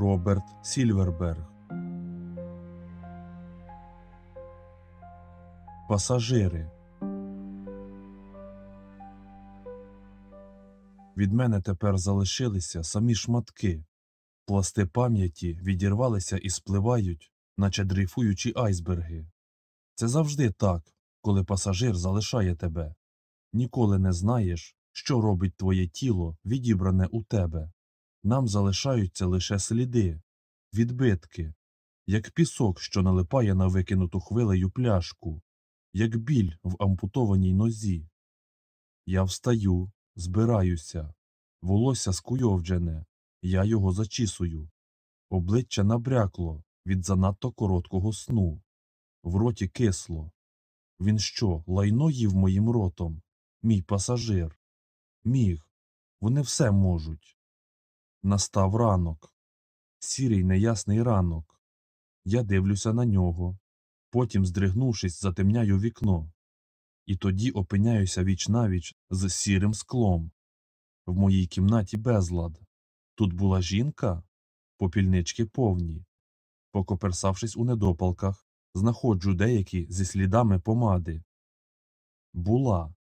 Роберт Сільверберг. Пасажири. Від мене тепер залишилися самі шматки. Пласти пам'яті відірвалися і спливають, наче дрейфуючі айсберги. Це завжди так, коли пасажир залишає тебе. Ніколи не знаєш, що робить твоє тіло, відібране у тебе. Нам залишаються лише сліди, відбитки, як пісок, що налипає на викинуту хвилею пляшку, як біль в ампутованій нозі. Я встаю, збираюся, волосся скуйовджене, я його зачісую. Обличчя набрякло від занадто короткого сну. В роті кисло. Він що, лайно їв моїм ротом? Мій пасажир. Міг. Вони все можуть. Настав ранок. Сірий неясний ранок. Я дивлюся на нього. Потім, здригнувшись, затемняю вікно. І тоді опиняюся віч-навіч з сірим склом. В моїй кімнаті безлад. Тут була жінка, попільнички повні. Покоперсавшись у недопалках, знаходжу деякі зі слідами помади. Була.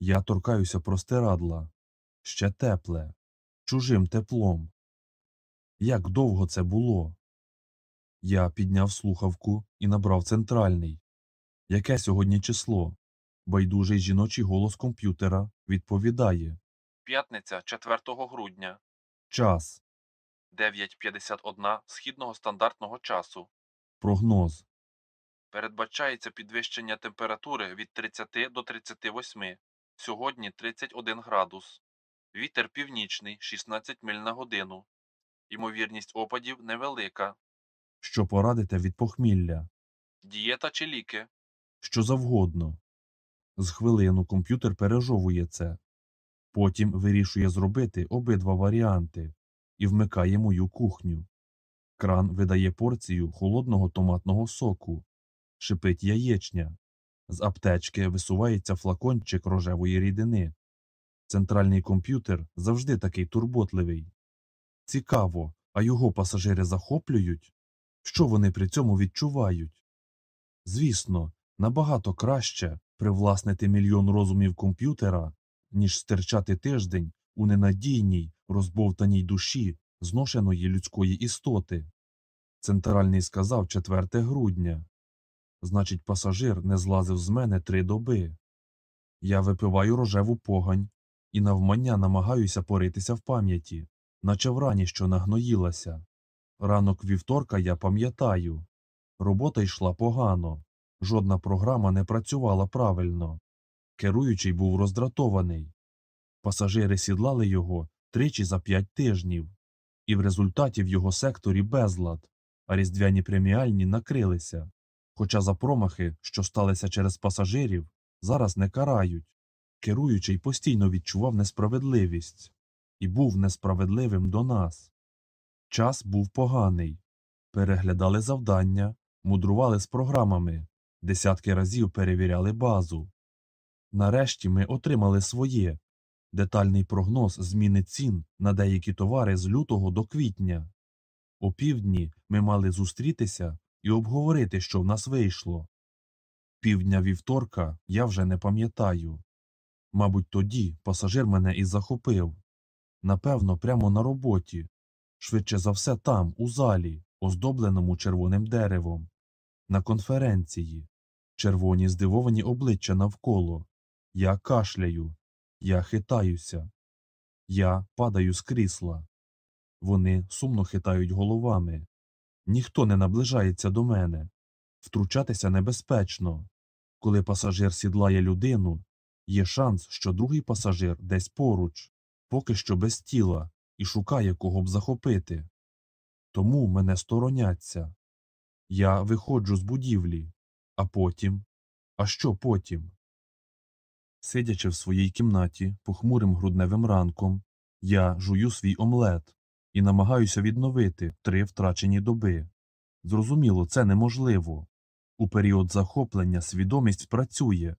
Я торкаюся простирадла. Ще тепле, чужим теплом. Як довго це було? Я підняв слухавку і набрав центральний. Яке сьогодні число? Байдужий жіночий голос комп'ютера відповідає. П'ятниця 4 грудня, Час. 9.51 східного стандартного часу. Прогноз. Передбачається підвищення температури від 30 до 38. Сьогодні 31 градус. Вітер північний 16 миль на годину. Ймовірність опадів невелика. Що порадите від похмілля? Дієта чи ліки? Що завгодно. З хвилину комп'ютер пережовує це. Потім вирішує зробити обидва варіанти і вмикає мою кухню. Кран видає порцію холодного томатного соку. Шипить яєчня. З аптечки висувається флакончик рожевої рідини. Центральний комп'ютер завжди такий турботливий. Цікаво, а його пасажири захоплюють? Що вони при цьому відчувають? Звісно, набагато краще привласнити мільйон розумів комп'ютера, ніж стирчати тиждень у ненадійній, розбовтаній душі зношеної людської істоти. Центральний сказав 4 грудня. Значить, пасажир не злазив з мене три доби. Я випиваю рожеву погань і навмання намагаюся поритися в пам'яті, наче в рані, що нагноїлася. Ранок вівторка я пам'ятаю. Робота йшла погано, жодна програма не працювала правильно. Керуючий був роздратований. Пасажири сідлали його тричі за п'ять тижнів, і в результаті в його секторі безлад, а різдвяні преміальні накрилися. Хоча за промахи, що сталися через пасажирів, зараз не карають. Керуючий постійно відчував несправедливість і був несправедливим до нас. Час був поганий. Переглядали завдання, мудрували з програмами, десятки разів перевіряли базу. Нарешті ми отримали своє детальний прогноз зміни цін на деякі товари з лютого до квітня. О півдні ми мали зустрітися і обговорити, що в нас вийшло. Півдня вівторка я вже не пам'ятаю. Мабуть, тоді пасажир мене і захопив. Напевно, прямо на роботі. Швидше за все там, у залі, оздобленому червоним деревом, на конференції, червоні здивовані обличчя навколо. Я кашляю, я хитаюся, я падаю з крісла. Вони сумно хитають головами. Ніхто не наближається до мене. Втручатися небезпечно. Коли пасажир сідлає людину, є шанс, що другий пасажир десь поруч, поки що без тіла, і шукає кого б захопити. Тому мене стороняться. Я виходжу з будівлі, а потім. А що потім? Сидячи в своїй кімнаті похмурим грудневим ранком, я жую свій омлет і намагаюся відновити три втрачені доби. Зрозуміло, це неможливо. У період захоплення свідомість працює,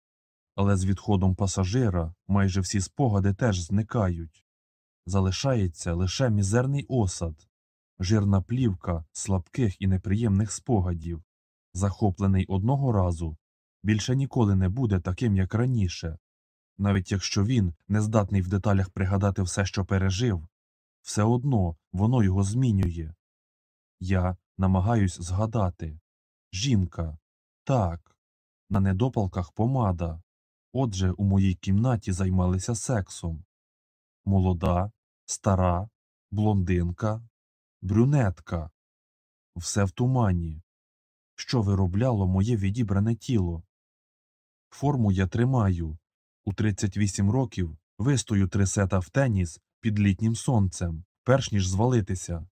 але з відходом пасажира майже всі спогади теж зникають. Залишається лише мізерний осад, жирна плівка слабких і неприємних спогадів. Захоплений одного разу, більше ніколи не буде таким, як раніше. Навіть якщо він не здатний в деталях пригадати все, що пережив, все одно воно його змінює. Я намагаюсь згадати. Жінка. Так. На недопалках помада. Отже, у моїй кімнаті займалися сексом. Молода, стара, блондинка, брюнетка. Все в тумані. Що виробляло моє відібране тіло? Форму я тримаю. У 38 років вистою три сета в теніс під літнім сонцем, перш ніж звалитися.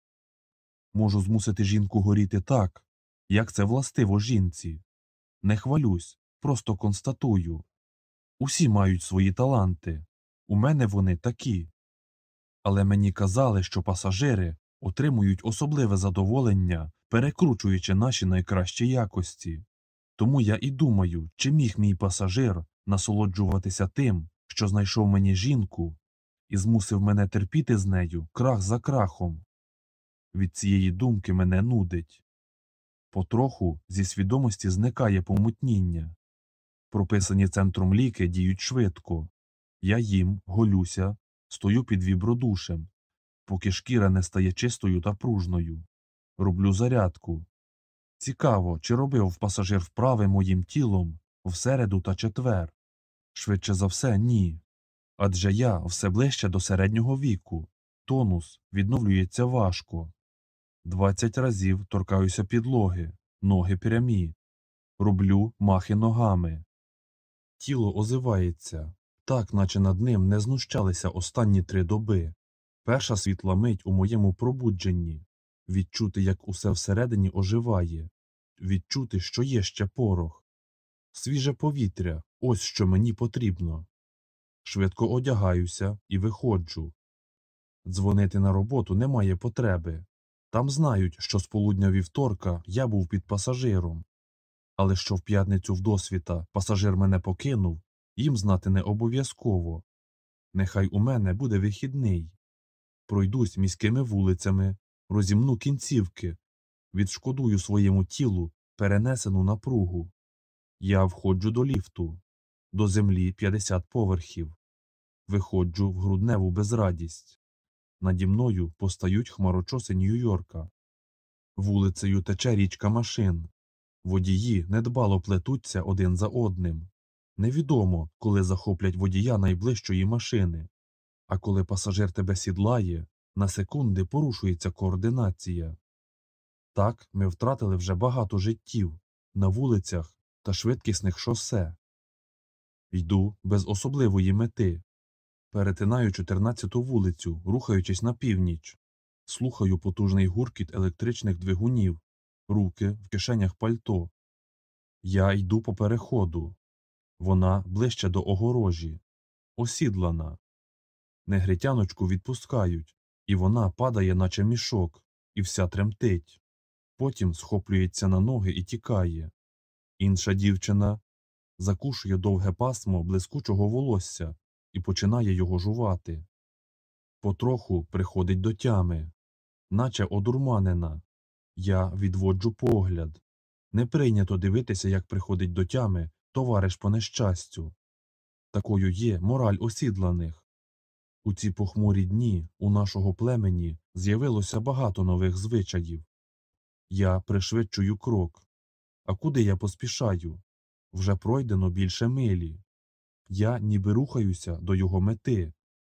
Можу змусити жінку горіти так, як це властиво жінці. Не хвалюсь, просто констатую. Усі мають свої таланти. У мене вони такі. Але мені казали, що пасажири отримують особливе задоволення, перекручуючи наші найкращі якості. Тому я і думаю, чи міг мій пасажир насолоджуватися тим, що знайшов мені жінку, і змусив мене терпіти з нею крах за крахом. Від цієї думки мене нудить. Потроху зі свідомості зникає помутніння. Прописані центром ліки діють швидко. Я їм, голюся, стою під вібродушем, поки шкіра не стає чистою та пружною. Роблю зарядку. Цікаво, чи робив пасажир вправи моїм тілом в середу та четвер. Швидше за все, ні. Адже я все ближче до середнього віку. Тонус відновлюється важко. Двадцять разів торкаюся підлоги, ноги прямі. Роблю махи ногами. Тіло озивається, так наче над ним не знущалися останні три доби. Перша світла мить у моєму пробудженні відчути, як усе всередині оживає, відчути, що є ще порох. Свіже повітря ось що мені потрібно. Швидко одягаюся і виходжу. Дзвонити на роботу немає потреби. Там знають, що з полудня вівторка я був під пасажиром. Але що в п'ятницю вдосвіта пасажир мене покинув, їм знати не обов'язково. Нехай у мене буде вихідний. Пройдусь міськими вулицями, розімну кінцівки, відшкодую своєму тілу перенесену напругу. Я входжу до ліфту, до землі 50 поверхів, виходжу в грудневу безрадість. Наді мною постають хмарочоси Нью-Йорка. Вулицею тече річка машин. Водії недбало плетуться один за одним. Невідомо, коли захоплять водія найближчої машини. А коли пасажир тебе сідлає, на секунди порушується координація. Так ми втратили вже багато життів на вулицях та швидкісних шосе. Йду без особливої мети. Перетинаю 14-ту вулицю, рухаючись на північ. Слухаю потужний гуркіт електричних двигунів, руки в кишенях пальто. Я йду по переходу. Вона ближче до огорожі, осідлана. Негритяночку відпускають, і вона падає, наче мішок, і вся тремтить. Потім схоплюється на ноги і тікає. Інша дівчина закушує довге пасмо блискучого волосся і починає його жувати. Потроху приходить до тями, наче одурманена. Я відводжу погляд. Не прийнято дивитися, як приходить до тями товариш по нещастю. Такою є мораль осідланих. У ці похмурі дні у нашого племені з'явилося багато нових звичаїв. Я пришвидшую крок. А куди я поспішаю? Вже пройдено більше милі. Я ніби рухаюся до його мети,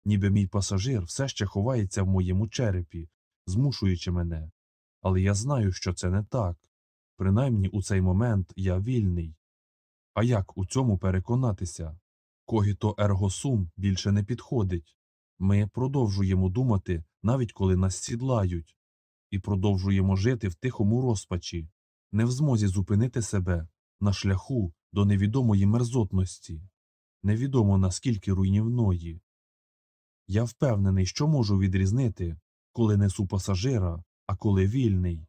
ніби мій пасажир все ще ховається в моєму черепі, змушуючи мене. Але я знаю, що це не так. Принаймні у цей момент я вільний. А як у цьому переконатися? Когіто ергосум більше не підходить. Ми продовжуємо думати, навіть коли нас сідлають, і продовжуємо жити в тихому розпачі, не в змозі зупинити себе на шляху до невідомої мерзотності, невідомо наскільки руйнівної. Я впевнений, що можу відрізнити, коли несу пасажира, а коли вільний.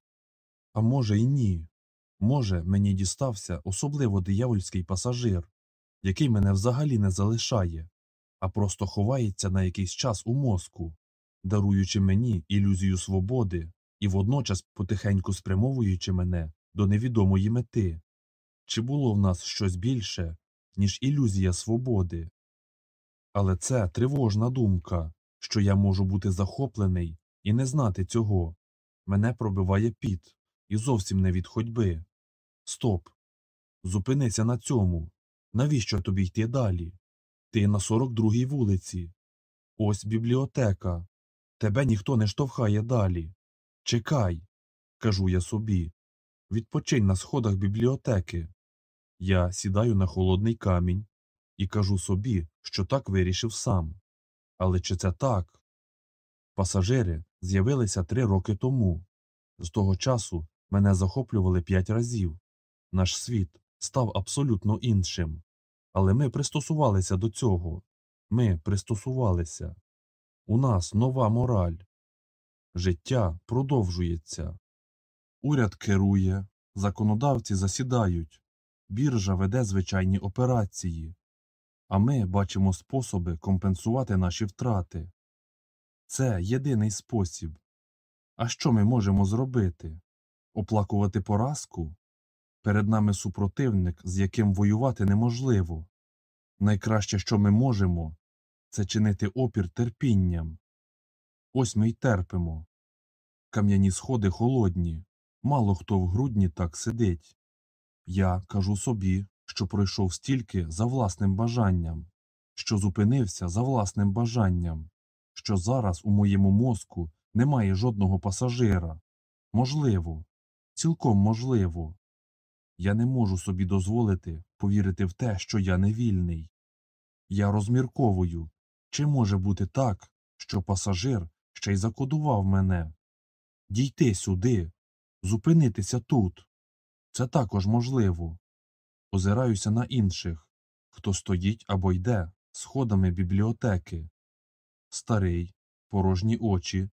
А може, й ні. Може, мені дістався особливо диявольський пасажир, який мене взагалі не залишає, а просто ховається на якийсь час у мозку, даруючи мені ілюзію свободи і водночас потихеньку спрямовуючи мене до невідомої мети. Чи було в нас щось більше, ніж ілюзія свободи? Але це тривожна думка, що я можу бути захоплений і не знати цього. Мене пробиває піт, і зовсім не від ходьби. Стоп. Зупинися на цьому. Навіщо тобі йти далі? Ти на 42-й вулиці. Ось бібліотека. Тебе ніхто не штовхає далі. Чекай, кажу я собі. Відпочинь на сходах бібліотеки. Я сідаю на холодний камінь і кажу собі, що так вирішив сам. Але чи це так? Пасажири з'явилися три роки тому. З того часу мене захоплювали п'ять разів. Наш світ став абсолютно іншим. Але ми пристосувалися до цього. Ми пристосувалися. У нас нова мораль. Життя продовжується. Уряд керує, законодавці засідають, біржа веде звичайні операції, а ми бачимо способи компенсувати наші втрати. Це єдиний спосіб. А що ми можемо зробити? Оплакувати поразку? Перед нами супротивник, з яким воювати неможливо. Найкраще, що ми можемо, це чинити опір терпінням. Ось ми й терпимо. Кам'яні сходи холодні, мало хто в грудні так сидить. Я кажу собі, що пройшов стільки за власним бажанням, що зупинився за власним бажанням, що зараз у моєму мозку немає жодного пасажира. Можливо, цілком можливо. Я не можу собі дозволити повірити в те, що я не вільний. Я розмірковую, чи може бути так, що пасажир ще й закодував мене. Дійти сюди, зупинитися тут. Це також можливо. Озираюся на інших, хто стоїть або йде сходами бібліотеки. Старий, порожні очі,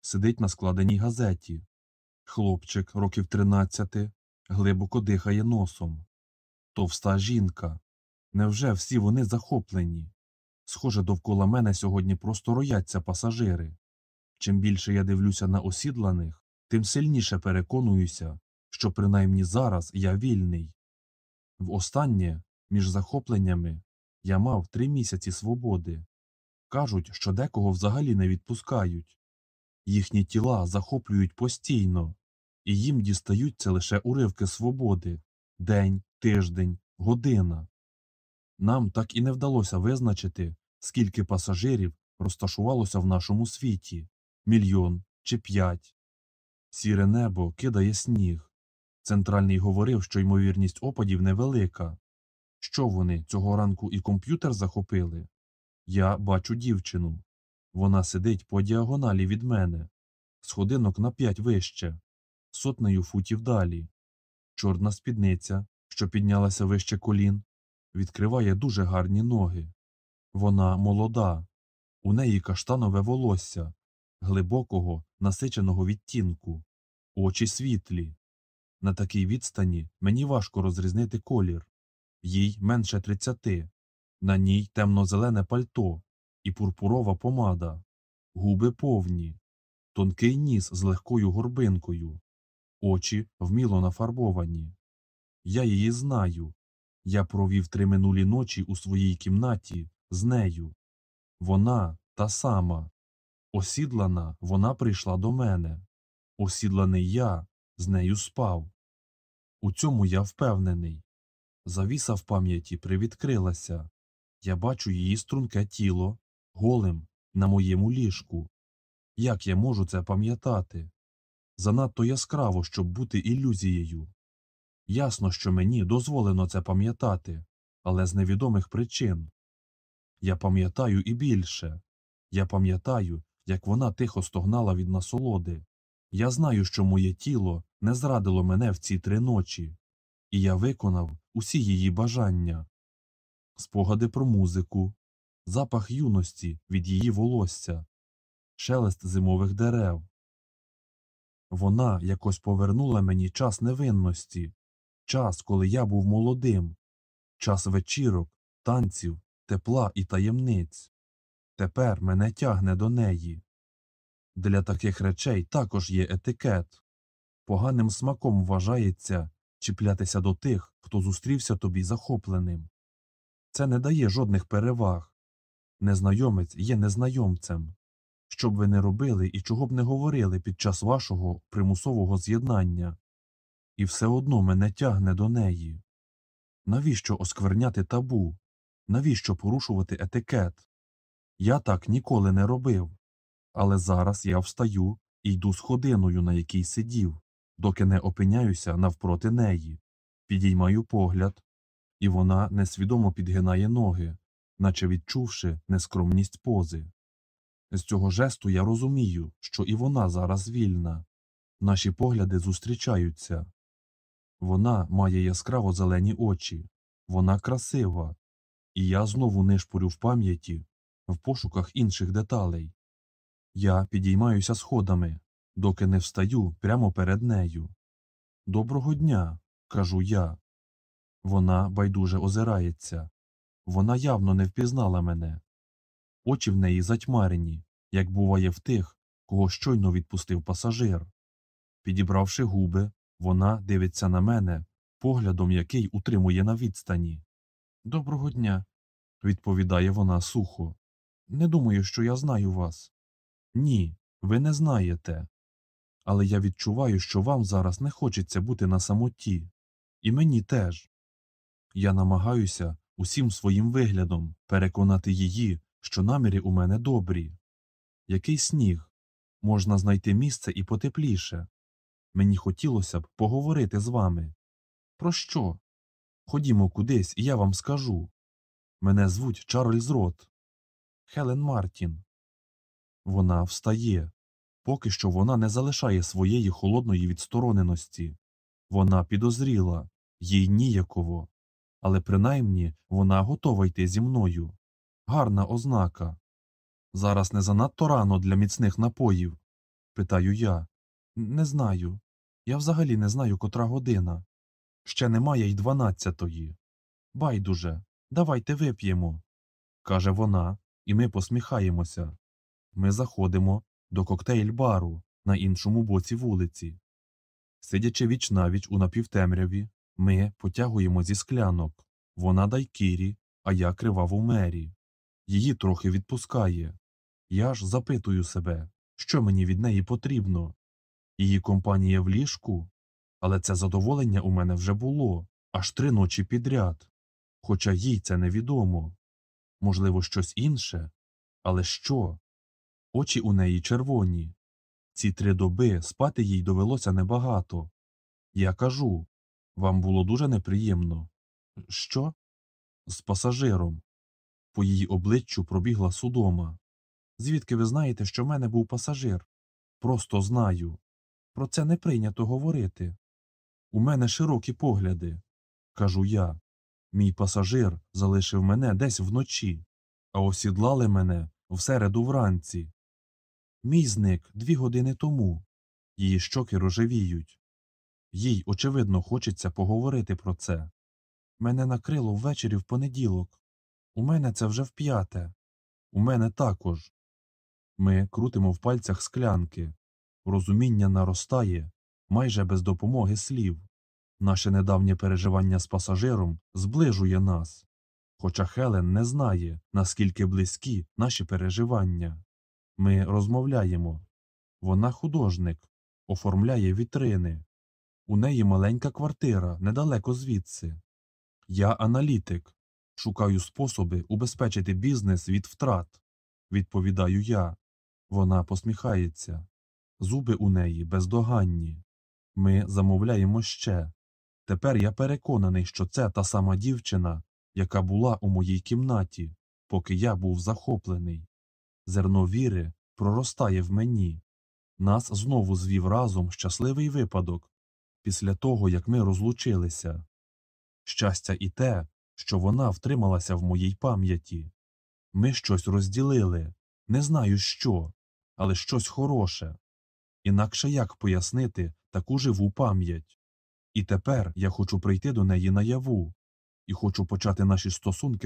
сидить на складеній газеті. Хлопчик років тринадцяти глибоко дихає носом. Товста жінка. Невже всі вони захоплені? Схоже, довкола мене сьогодні просто рояться пасажири. Чим більше я дивлюся на осідланих, тим сильніше переконуюся, що принаймні зараз я вільний. Востаннє, між захопленнями, я мав три місяці свободи. Кажуть, що декого взагалі не відпускають. Їхні тіла захоплюють постійно, і їм дістаються лише уривки свободи день, тиждень, година. Нам так і не вдалося визначити, скільки пасажирів розташувалося в нашому світі мільйон чи п'ять. Сіре небо кидає сніг. Центральний говорив, що ймовірність опадів невелика. Що вони цього ранку і комп'ютер захопили? Я бачу дівчину. Вона сидить по діагоналі від мене, сходинок на п'ять вище, сотнею футів далі. Чорна спідниця, що піднялася вище колін, відкриває дуже гарні ноги. Вона молода, у неї каштанове волосся, глибокого, насиченого відтінку, очі світлі. На такій відстані мені важко розрізнити колір. Їй менше тридцяти, на ній темно-зелене пальто і пурпурова помада, губи повні, тонкий ніс з легкою горбинкою, очі вміло нафарбовані. Я її знаю. Я провів три минулі ночі у своїй кімнаті з нею. Вона та сама. Осідлана вона прийшла до мене. Осідланий я з нею спав. У цьому я впевнений. Завіса в пам'яті привідкрилася. Я бачу її струнке тіло голим на моєму ліжку. Як я можу це пам'ятати? Занадто яскраво, щоб бути ілюзією. Ясно, що мені дозволено це пам'ятати, але з невідомих причин. Я пам'ятаю і більше. Я пам'ятаю, як вона тихо стогнала від насолоди. Я знаю, що моє тіло не зрадило мене в ці три ночі, і я виконав усі її бажання. Спогади про музику, запах юності від її волосся, шелест зимових дерев. Вона якось повернула мені час невинності, час, коли я був молодим, час вечірок, танців, тепла і таємниць. Тепер мене тягне до неї. Для таких речей також є етикет. Поганим смаком вважається чіплятися до тих, хто зустрівся тобі захопленим. Це не дає жодних переваг. Незнайомець є незнайомцем. Що б ви не робили і чого б не говорили під час вашого примусового з'єднання. І все одно мене тягне до неї. Навіщо оскверняти табу? Навіщо порушувати етикет? Я так ніколи не робив. Але зараз я встаю і йду сходиною, на якій сидів, доки не опиняюся навпроти неї, підіймаю погляд, і вона несвідомо підгинає ноги, наче відчувши нескромність пози. З цього жесту я розумію, що і вона зараз вільна. Наші погляди зустрічаються. Вона має яскраво зелені очі, вона красива, і я знову нишпорю в пам'яті в пошуках інших деталей. Я підіймаюся сходами, доки не встаю прямо перед нею. Доброго дня, кажу я. Вона байдуже озирається. Вона явно не впізнала мене. Очі в неї затьмарені, як буває в тих, кого щойно відпустив пасажир. Підібравши губи, вона дивиться на мене, поглядом який утримує на відстані. Доброго дня, відповідає вона сухо. Не думаю, що я знаю вас. Ні, ви не знаєте. Але я відчуваю, що вам зараз не хочеться бути на самоті. І мені теж. Я намагаюся усім своїм виглядом переконати її, що наміри у мене добрі. Який сніг? Можна знайти місце і потепліше. Мені хотілося б поговорити з вами. Про що? Ходімо кудись, і я вам скажу. Мене звуть Чарльз Рот. Хелен Мартін. Вона встає. Поки що вона не залишає своєї холодної відстороненості. Вона підозріла, їй ніяково. Але принаймні вона готова йти зі мною. Гарна ознака. Зараз не занадто рано для міцних напоїв? питаю я. Не знаю. Я взагалі не знаю, котра година. Ще немає й дванадцятої. Байдуже, давайте вип'ємо, каже вона, і ми посміхаємося. Ми заходимо до коктейль-бару на іншому боці вулиці. Сидячи вічнавіч у напівтемряві, ми потягуємо зі склянок. Вона дайкірі, а я криваво мері. Її трохи відпускає. Я ж запитую себе, що мені від неї потрібно. Її компанія в ліжку, але це задоволення у мене вже було аж три ночі підряд. Хоча їй це невідомо. Можливо, щось інше. Але що? Очі у неї червоні. Ці три доби спати їй довелося небагато. Я кажу вам було дуже неприємно. Що? З пасажиром. По її обличчю пробігла судома. Звідки ви знаєте, що в мене був пасажир? Просто знаю. Про це не прийнято говорити. У мене широкі погляди, кажу я. Мій пасажир залишив мене десь вночі, а осідлали мене в середу вранці. Мій зник дві години тому. Її щоки рожевіють. Їй, очевидно, хочеться поговорити про це. Мене накрило ввечері в понеділок. У мене це вже вп'яте. У мене також. Ми крутимо в пальцях склянки. Розуміння наростає майже без допомоги слів. Наше недавнє переживання з пасажиром зближує нас. Хоча Хелен не знає, наскільки близькі наші переживання. Ми розмовляємо. Вона художник, оформляє вітрини. У неї маленька квартира недалеко звідси. Я аналітик. Шукаю способи убезпечити бізнес від втрат. Відповідаю я. Вона посміхається. Зуби у неї бездоганні. Ми замовляємо ще. Тепер я переконаний, що це та сама дівчина, яка була у моїй кімнаті, поки я був захоплений. Зерно віри проростає в мені. Нас знову звів разом щасливий випадок після того, як ми розлучилися. Щастя і те, що вона втрималася в моїй пам'яті. Ми щось розділили, не знаю що, але щось хороше. Інакше як пояснити таку живу пам'ять? І тепер я хочу прийти до неї наяву, і хочу почати наші стосунки